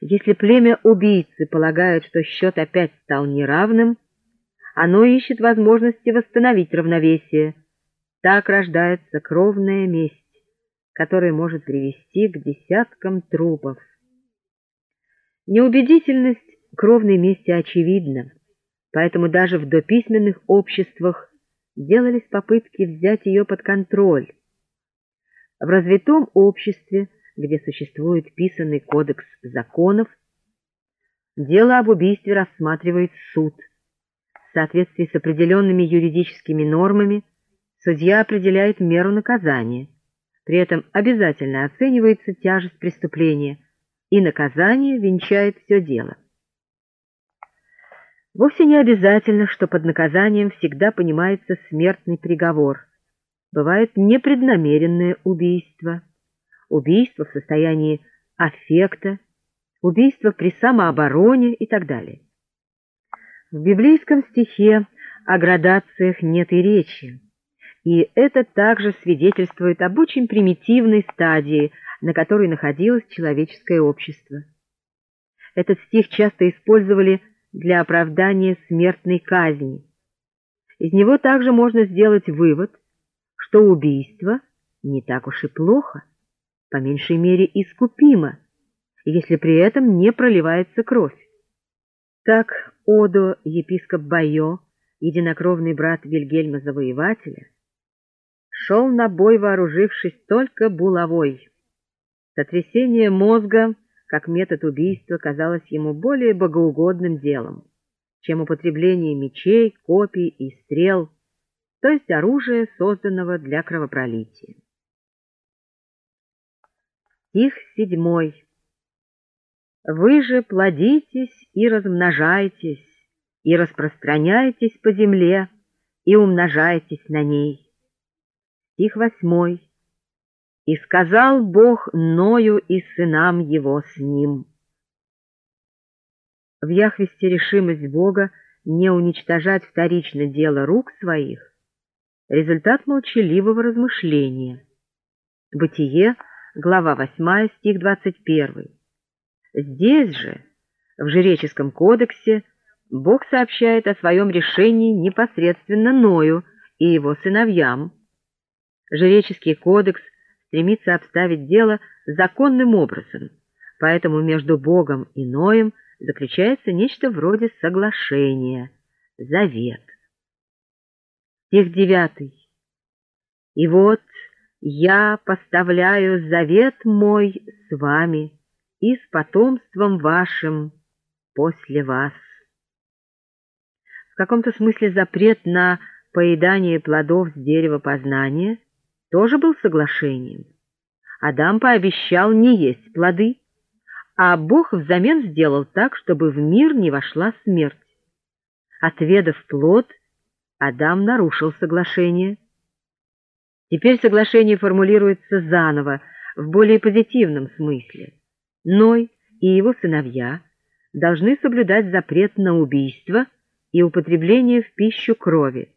Если племя убийцы полагает, что счет опять стал неравным, оно ищет возможности восстановить равновесие. Так рождается кровная месть, которая может привести к десяткам трупов. Неубедительность кровной мести очевидна, поэтому даже в дописьменных обществах делались попытки взять ее под контроль. В развитом обществе где существует писанный кодекс законов, дело об убийстве рассматривает суд. В соответствии с определенными юридическими нормами судья определяет меру наказания. При этом обязательно оценивается тяжесть преступления, и наказание венчает все дело. Вовсе не обязательно, что под наказанием всегда понимается смертный приговор. Бывает непреднамеренное убийство – убийство в состоянии аффекта, убийство при самообороне и так далее. В библейском стихе о градациях нет и речи, и это также свидетельствует об очень примитивной стадии, на которой находилось человеческое общество. Этот стих часто использовали для оправдания смертной казни. Из него также можно сделать вывод, что убийство не так уж и плохо по меньшей мере искупимо, если при этом не проливается кровь. Так Одо, епископ Байо, единокровный брат Вильгельма Завоевателя, шел на бой, вооружившись только булавой. Сотрясение мозга, как метод убийства, казалось ему более богоугодным делом, чем употребление мечей, копий и стрел, то есть оружия, созданного для кровопролития. Стих седьмой. Вы же плодитесь и размножайтесь, и распространяйтесь по земле, и умножайтесь на ней. Стих восьмой. И сказал Бог Ною и сынам его с ним. В Яхвесте решимость Бога не уничтожать вторично дело рук своих — результат молчаливого размышления. Бытие — глава 8, стих 21. Здесь же, в Жреческом кодексе, Бог сообщает о своем решении непосредственно Ною и его сыновьям. Жреческий кодекс стремится обставить дело законным образом, поэтому между Богом и Ноем заключается нечто вроде соглашения, завет. Стих 9. И вот я поставляю завет мой с вами и с потомством вашим после вас. В каком-то смысле запрет на поедание плодов с дерева познания тоже был соглашением. Адам пообещал не есть плоды, а Бог взамен сделал так, чтобы в мир не вошла смерть. Отведав плод, Адам нарушил соглашение. Теперь соглашение формулируется заново, в более позитивном смысле. Ной и его сыновья должны соблюдать запрет на убийство и употребление в пищу крови,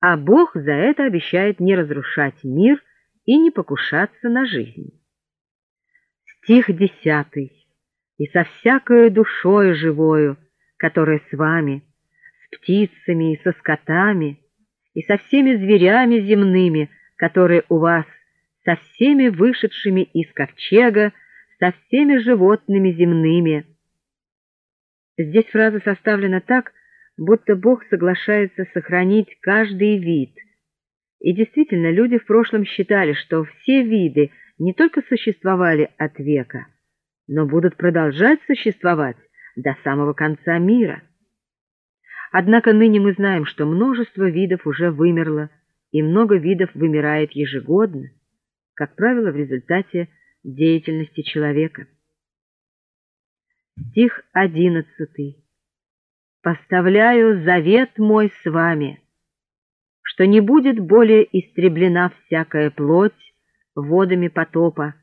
а Бог за это обещает не разрушать мир и не покушаться на жизнь. Стих десятый. «И со всякою душою живою, которая с вами, с птицами и со скотами, и со всеми зверями земными, которые у вас со всеми вышедшими из ковчега, со всеми животными земными. Здесь фраза составлена так, будто Бог соглашается сохранить каждый вид. И действительно, люди в прошлом считали, что все виды не только существовали от века, но будут продолжать существовать до самого конца мира. Однако ныне мы знаем, что множество видов уже вымерло, и много видов вымирает ежегодно, как правило, в результате деятельности человека. Стих одиннадцатый. «Поставляю завет мой с вами, что не будет более истреблена всякая плоть водами потопа,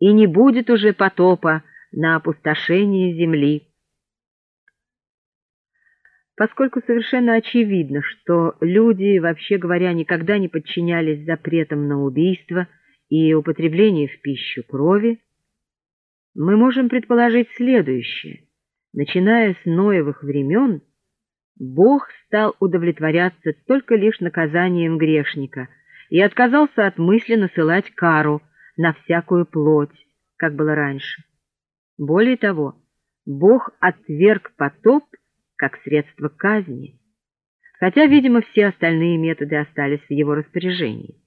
и не будет уже потопа на опустошение земли» поскольку совершенно очевидно, что люди, вообще говоря, никогда не подчинялись запретам на убийство и употребление в пищу крови, мы можем предположить следующее. Начиная с Ноевых времен, Бог стал удовлетворяться только лишь наказанием грешника и отказался от мысли насылать кару на всякую плоть, как было раньше. Более того, Бог отверг потоп как средство казни, хотя, видимо, все остальные методы остались в его распоряжении.